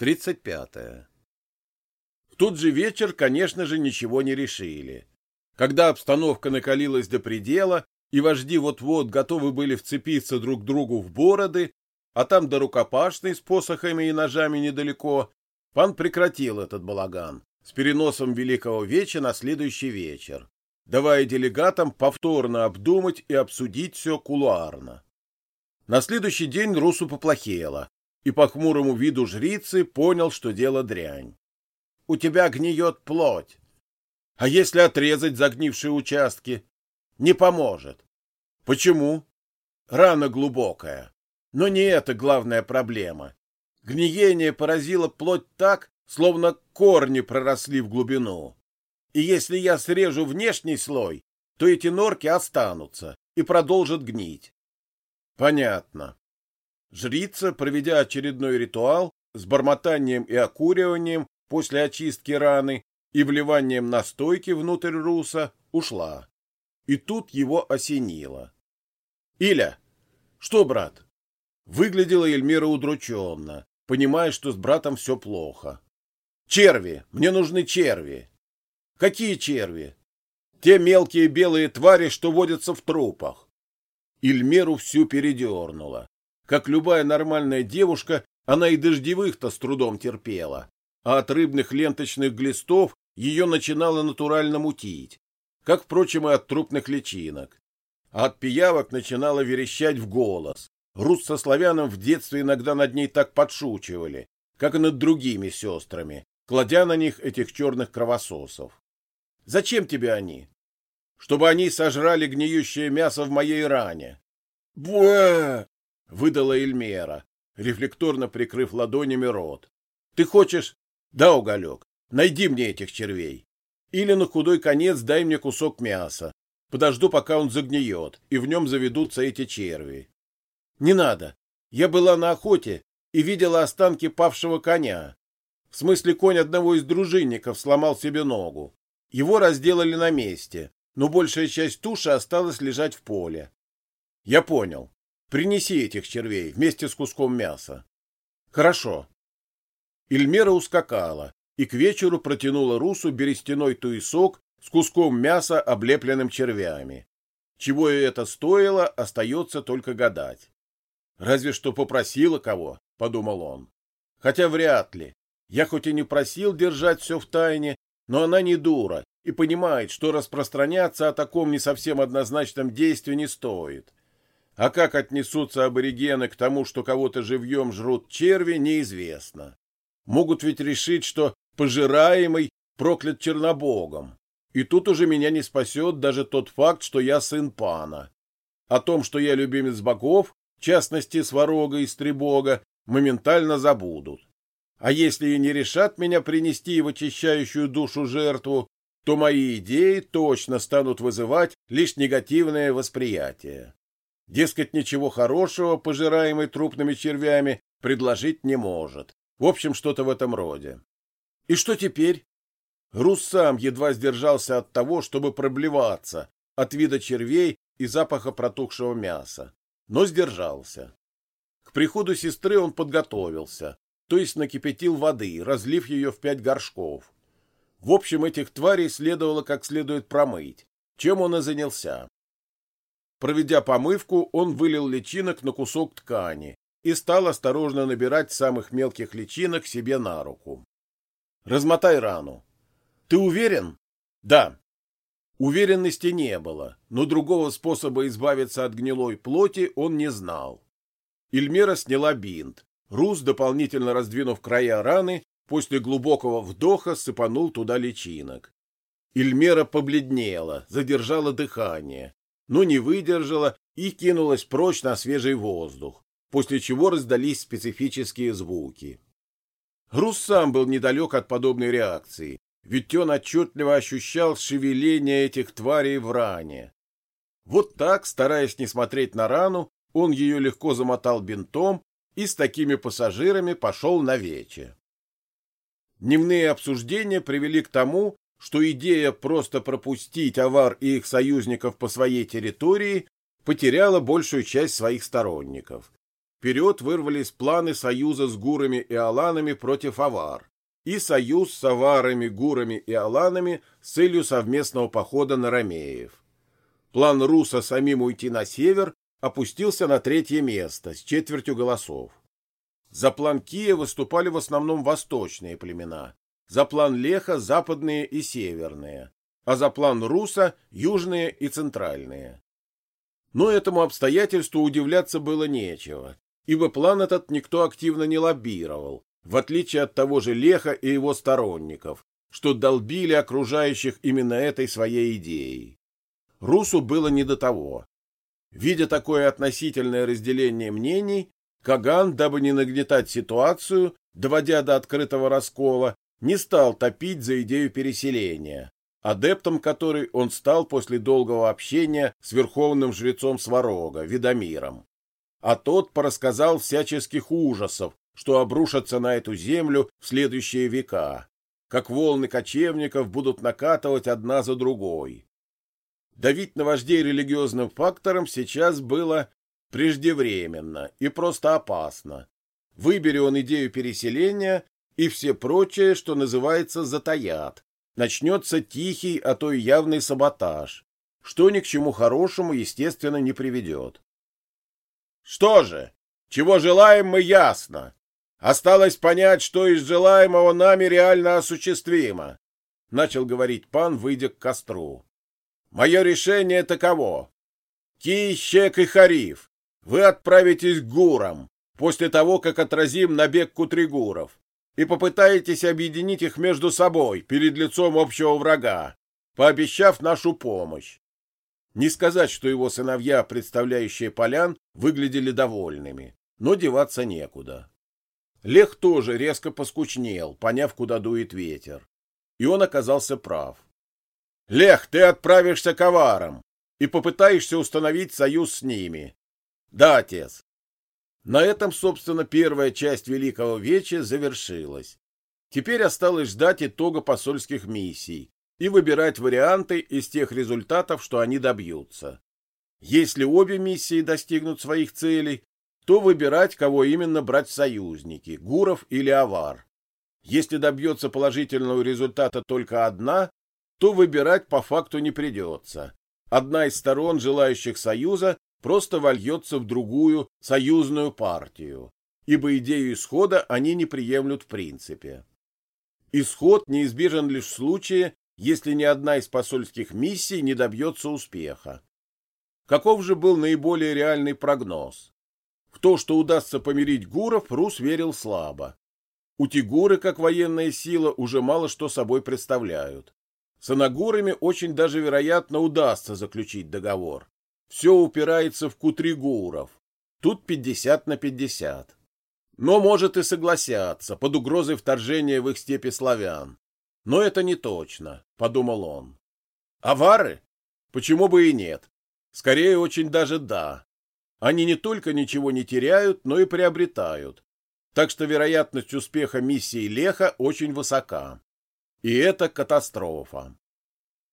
35. В тот же вечер, конечно же, ничего не решили. Когда обстановка накалилась до предела, и вожди вот-вот готовы были вцепиться друг другу в бороды, а там до рукопашной с посохами и ножами недалеко, пан прекратил этот балаган с переносом Великого Веча на следующий вечер, давая делегатам повторно обдумать и обсудить все кулуарно. На следующий день Русу поплохело, и по хмурому виду жрицы понял, что дело дрянь. «У тебя гниет плоть. А если отрезать загнившие участки? Не поможет. Почему? Рана глубокая. Но не это главная проблема. Гниение поразило плоть так, словно корни проросли в глубину. И если я срежу внешний слой, то эти норки останутся и продолжат гнить. Понятно. Жрица, проведя очередной ритуал с бормотанием и окуриванием после очистки раны и вливанием настойки внутрь руса, ушла. И тут его осенило. «Иля!» «Что, брат?» Выглядела Эльмира удрученно, понимая, что с братом все плохо. «Черви! Мне нужны черви!» «Какие черви?» «Те мелкие белые твари, что водятся в трупах!» Ильмеру всю передернула. Как любая нормальная девушка, она и дождевых-то с трудом терпела, а от рыбных ленточных глистов ее начинало натурально мутить, как, впрочем, и от трупных личинок. А от пиявок начинало верещать в голос. Рус со славяном в детстве иногда над ней так подшучивали, как и над другими сестрами, кладя на них этих черных кровососов. «Зачем тебе они?» «Чтобы они сожрали гниющее мясо в моей ране». «Буэ!» Выдала Эльмера, рефлекторно прикрыв ладонями рот. Ты хочешь? Да, уголек, найди мне этих червей. Или на худой конец дай мне кусок мяса. Подожду, пока он загниет, и в нем заведутся эти черви. Не надо. Я была на охоте и видела останки павшего коня. В смысле, конь одного из дружинников сломал себе ногу. Его разделали на месте, но большая часть туши осталась лежать в поле. Я понял. Принеси этих червей вместе с куском мяса. Хорошо. Ильмера ускакала и к вечеру протянула Русу берестяной туесок с куском мяса, облепленным червями. Чего и это стоило, остается только гадать. Разве что попросила кого, — подумал он. Хотя вряд ли. Я хоть и не просил держать все в тайне, но она не дура и понимает, что распространяться о таком не совсем однозначном действии не стоит. А как отнесутся аборигены к тому, что кого-то живьем жрут черви, неизвестно. Могут ведь решить, что пожираемый проклят Чернобогом. И тут уже меня не спасет даже тот факт, что я сын пана. О том, что я любимец богов, в частности, сварога и стребога, моментально забудут. А если и не решат меня принести в очищающую душу жертву, то мои идеи точно станут вызывать лишь негативное восприятие. Дескать, ничего хорошего, пожираемый трупными червями, предложить не может. В общем, что-то в этом роде. И что теперь? Рус сам едва сдержался от того, чтобы проблеваться от вида червей и запаха протухшего мяса, но сдержался. К приходу сестры он подготовился, то есть накипятил воды, разлив ее в пять горшков. В общем, этих тварей следовало как следует промыть, чем он и занялся. Проведя помывку, он вылил личинок на кусок ткани и стал осторожно набирать самых мелких личинок себе на руку. «Размотай рану». «Ты уверен?» «Да». Уверенности не было, но другого способа избавиться от гнилой плоти он не знал. Ильмера сняла бинт. Рус, дополнительно раздвинув края раны, после глубокого вдоха сыпанул туда личинок. Ильмера побледнела, задержала дыхание, но не выдержала и кинулась прочь на свежий воздух, после чего раздались специфические звуки. Рус сам был недалек от подобной реакции, ведь он отчетливо ощущал шевеление этих тварей в ране. Вот так, стараясь не смотреть на рану, он ее легко замотал бинтом и с такими пассажирами пошел на вече. Дневные обсуждения привели к тому, что идея просто пропустить авар и их союзников по своей территории потеряла большую часть своих сторонников. вперед вырвались планы союза с гурами и аланами против авар и союз с аварами, гурами и аланами с целью совместного похода на Ромеев. План Руса самим уйти на север опустился на третье место с четвертью голосов. За план Кия выступали в основном восточные племена, за план Леха – западные и северные, а за план Руса – южные и центральные. Но этому обстоятельству удивляться было нечего, ибо план этот никто активно не лоббировал, в отличие от того же Леха и его сторонников, что долбили окружающих именно этой своей идеей. Русу было не до того. Видя такое относительное разделение мнений, Каган, дабы не нагнетать ситуацию, доводя до открытого раскола, не стал топить за идею переселения, адептом которой он стал после долгого общения с верховным жрецом Сварога, Видомиром. А тот порассказал всяческих ужасов, что обрушатся на эту землю в следующие века, как волны кочевников будут накатывать одна за другой. Давить на вождей религиозным фактором сейчас было преждевременно и просто опасно. Выбери он идею переселения, и все прочее, что называется, затаят. Начнется тихий, а то и явный саботаж, что ни к чему хорошему, естественно, не приведет. Что же, чего желаем мы ясно. Осталось понять, что из желаемого нами реально осуществимо, — начал говорить пан, выйдя к костру. Мое решение таково. Ки, Щек и Хариф, вы отправитесь к гурам после того, как отразим набег кутригуров, и попытаетесь объединить их между собой перед лицом общего врага, пообещав нашу помощь. Не сказать, что его сыновья, представляющие полян, выглядели довольными, но деваться некуда. Лех тоже резко поскучнел, поняв, куда дует ветер. И он оказался прав. Лех, ты отправишься к аварам и попытаешься установить союз с ними. Да, отец. На этом, собственно, первая часть Великого Веча завершилась. Теперь осталось ждать итога посольских миссий и выбирать варианты из тех результатов, что они добьются. Если обе миссии достигнут своих целей, то выбирать, кого именно брать союзники, Гуров или Авар. Если добьется положительного результата только одна, то выбирать по факту не придется. Одна из сторон, желающих союза, просто вольется в другую союзную партию, ибо идею исхода они не приемлют в принципе. Исход неизбежен лишь в случае, если ни одна из посольских миссий не добьется успеха. Каков же был наиболее реальный прогноз? В то, что удастся помирить гуров, Рус верил слабо. У Тигуры, как военная сила, уже мало что собой представляют. С анагурами очень даже вероятно удастся заключить договор. Все упирается в кутригуров. Тут 50 на 50. Но может и согласятся под угрозой вторжения в их степи славян. Но это не точно, подумал он. Авары? Почему бы и нет? Скорее, очень даже да. Они не только ничего не теряют, но и приобретают. Так что вероятность успеха миссии Леха очень высока. И это катастрофа.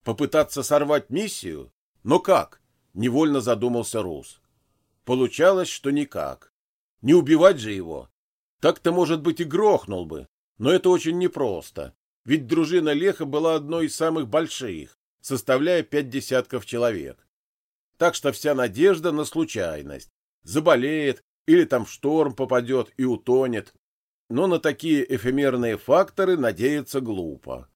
Попытаться сорвать миссию? Но как? Невольно задумался Рус. Получалось, что никак. Не убивать же его. Так-то, может быть, и грохнул бы. Но это очень непросто. Ведь дружина Леха была одной из самых больших, составляя пять десятков человек. Так что вся надежда на случайность. Заболеет или там шторм попадет и утонет но на такие эфемерные факторы надеяться глупо.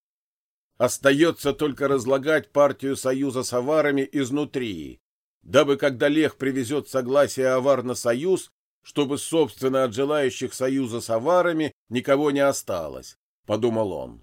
Остается только разлагать партию союза с аварами изнутри, дабы когда Лех привезет согласие авар на союз, чтобы, собственно, от желающих союза с аварами никого не осталось, — подумал он.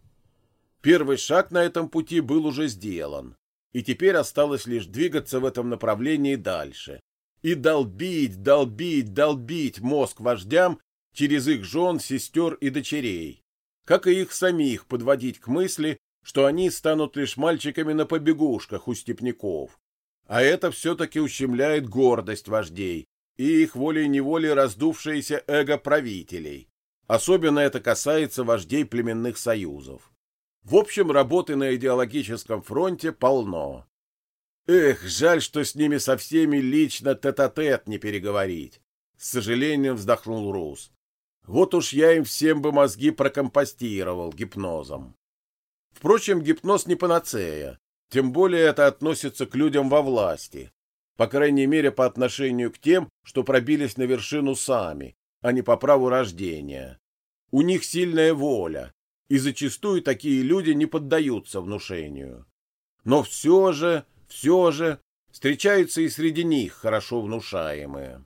Первый шаг на этом пути был уже сделан, и теперь осталось лишь двигаться в этом направлении дальше и долбить, долбить, долбить мозг вождям через их жен, сестер и дочерей, как и их самих подводить к мысли, что они станут лишь мальчиками на побегушках у степняков. А это все-таки ущемляет гордость вождей и их волей-неволей раздувшееся эго правителей. Особенно это касается вождей племенных союзов. В общем, работы на идеологическом фронте полно. Эх, жаль, что с ними со всеми лично тет-а-тет -тет не переговорить. С сожалением вздохнул Рус. Вот уж я им всем бы мозги прокомпостировал гипнозом. Впрочем, гипноз не панацея, тем более это относится к людям во власти, по крайней мере по отношению к тем, что пробились на вершину сами, а не по праву рождения. У них сильная воля, и зачастую такие люди не поддаются внушению. Но все же, все же, встречаются и среди них хорошо внушаемые.